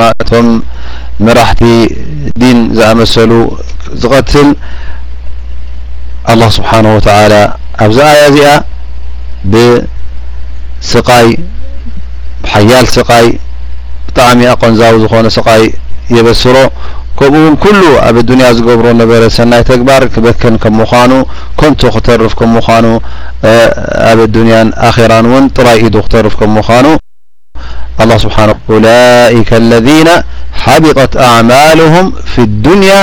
ماتهم مرحتي دين زعم السلو زغتل. الله سبحانه وتعالى أبزاء يزياء آية بسقاي بحيال سقاي طعمي أقن زاوز خون سقاي يبسرو. كبون كله أبي الدنيا زقبرون نبير السناي تكبر كبكن كمخانو كنت اخترف كمخانو. أبي الدنيا آخران وانت رأيه اخترف كمخانو. الله سبحانه أولئك الذين حبطت أعمالهم في الدنيا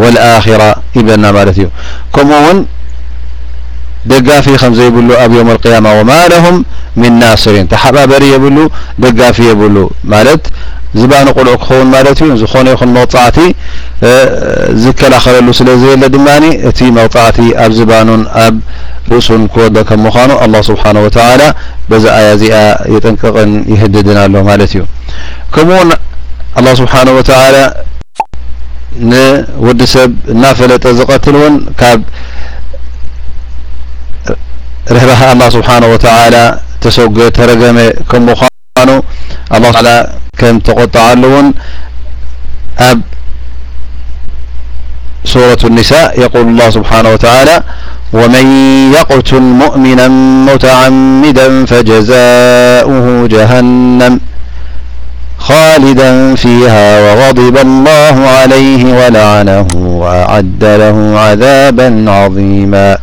والآخرة يبلنا مالت እዩ ከምኡ ውን ደጋፊ ከም ዘይብሉ ኣብ يوم القيامة وما لهم من ناصرين ተሓባበሪ የብሉ ደጋፊ የብሉ ማለት ዝባኑ ቁልዑ ክኸውን ማለት እዩ ዝኾነ ይኹን መውፃዕቲ ዝከላኸለሉ ስለ ዘየለ ድማኒ እቲ መውፃዕቲ ኣብ ዝባኑን ኣብ رسول كودا كم خانوا الله سبحانه وتعالى بزع يزيء يتنقق يهددنا له مالتيو كمون الله سبحانه وتعالى ن ودسب نافلة تزقتلون كاب رهبها الله سبحانه وتعالى تسوق ترجمة كم خانوا الله على كم تقطع لون أب سورة النساء يقول الله سبحانه وتعالى ومن يقتل مؤمنا متعمدا فجزاؤه جهنم خالدا فيها وغضب الله عليه ولعنه وأعد له عذابا عظيما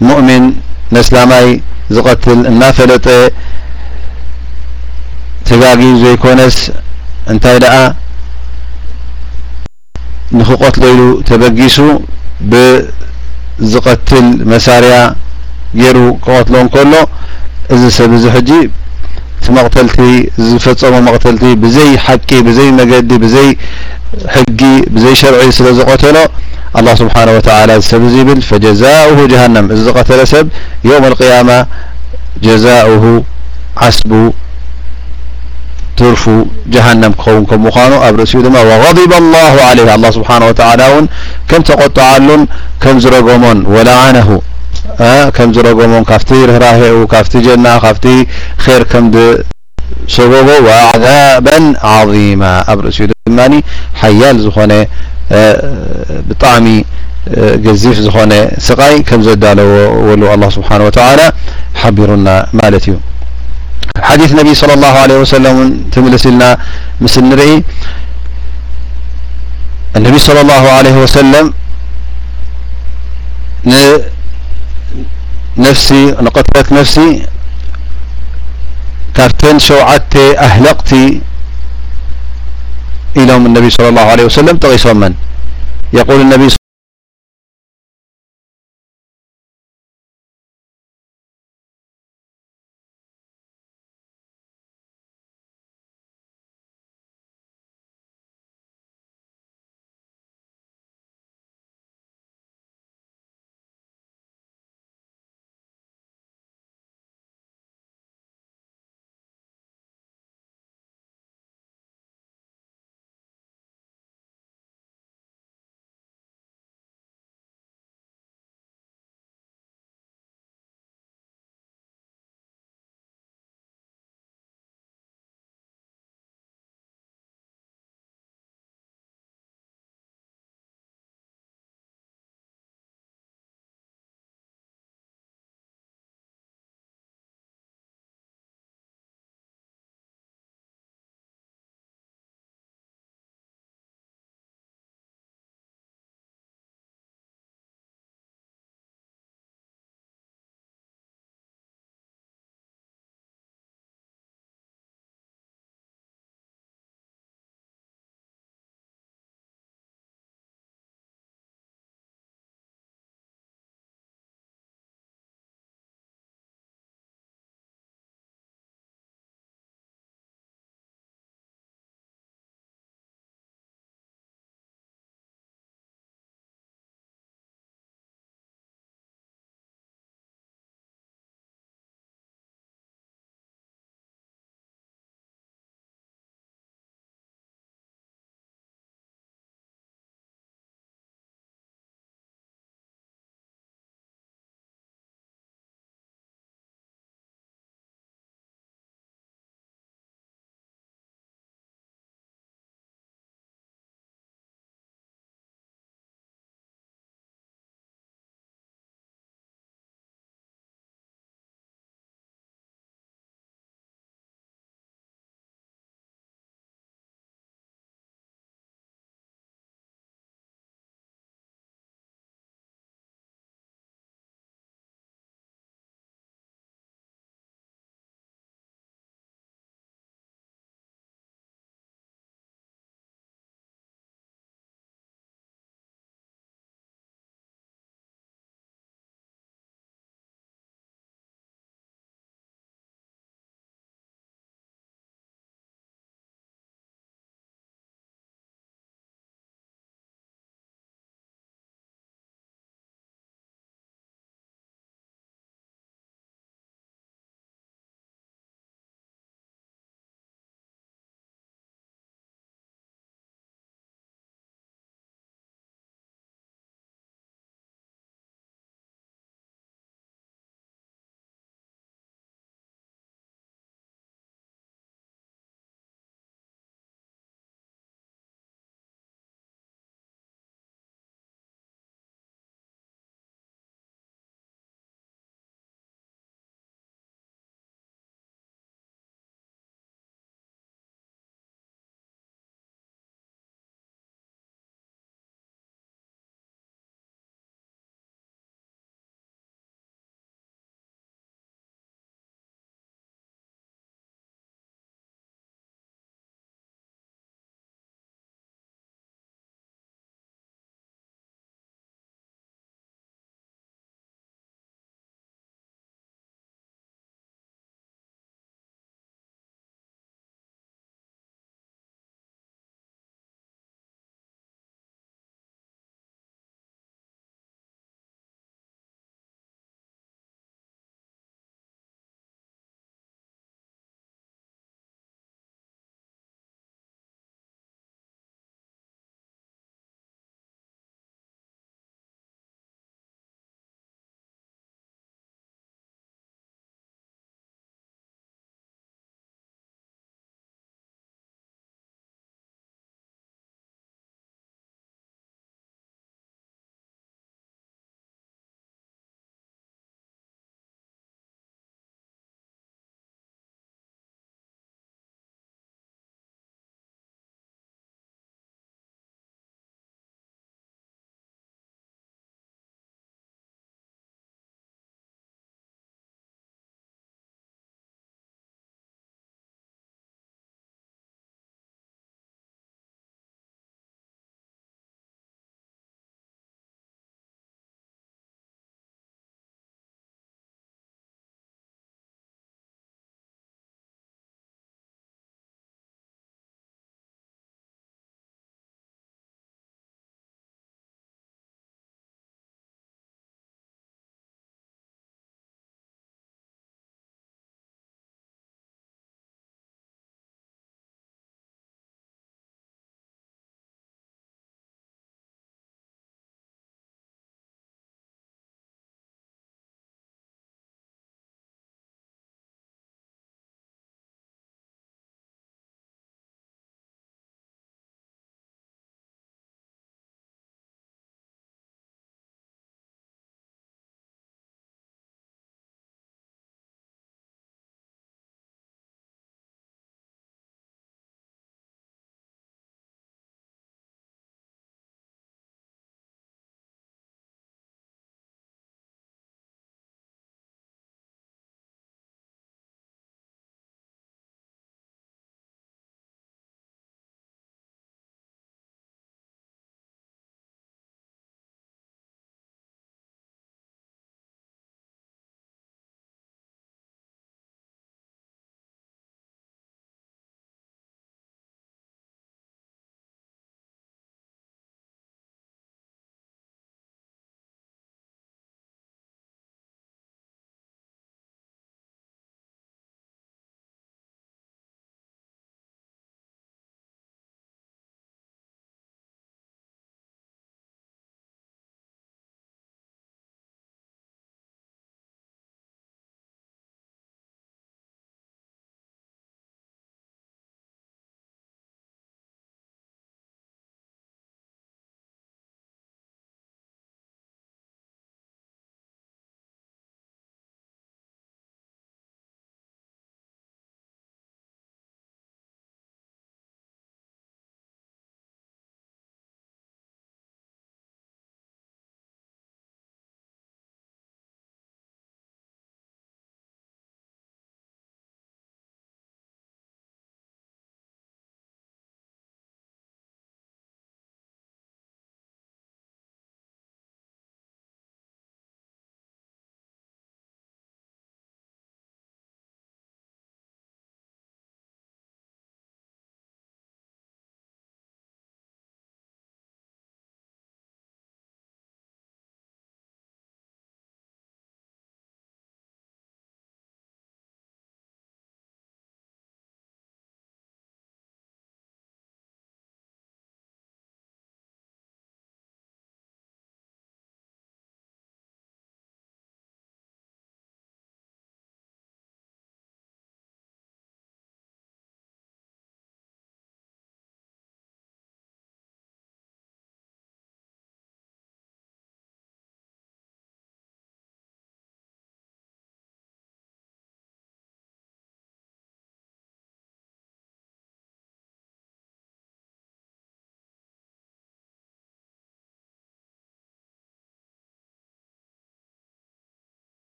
مؤمن نسلامي زقتل النافلة تقاقين زي كونس እንታይ ደኣ ንክቆትሎ ኢሉ ተበጊሱ ብዝቐትል መሳርያ ገይሩ ክቆትሎ እንከሎ እዚ ሰብ እዚ ሕጂ እቲ መቕተልቲ ዝፈፀሞ መቕተልቲ ብዘይ ሓቂ ብዘይ መገዲ ብዘይ ሕጊ ብዘይ ሸርዒ ስለ ዝቆተሎ الله سبحانه وتعالى ሰብ እዚ ይብል فجزاؤه جهنم እዚ ዝቀተለ ሰብ يوم القيامة جزاؤه ዓስቡ ترفو جهنم كون كمخانو أبرسيو دماء وغضب الله عليها الله سبحانه وتعالى كم تقطع لن كم زرقومون ولعنه أه كم زرقومون كافتي رهراهعو وكافتي جنة كافتي خير كم دي سببه وعذابا عظيما أبرسيو دماء حيال زخونة بطعمي جزيف زخونة سقاي كم زدالة ولو الله سبحانه وتعالى حبرنا مالتيو حديث النبي صلى الله عليه وسلم تملس لنا مثل نري النبي صلى الله عله وሰለም ንነፍሲ نفسي ነፍሲ ካብተን ሸውዓተ ኣህለቕቲ إلهم النبي صلى الله عليه وسلم تغيصمن يقول النبي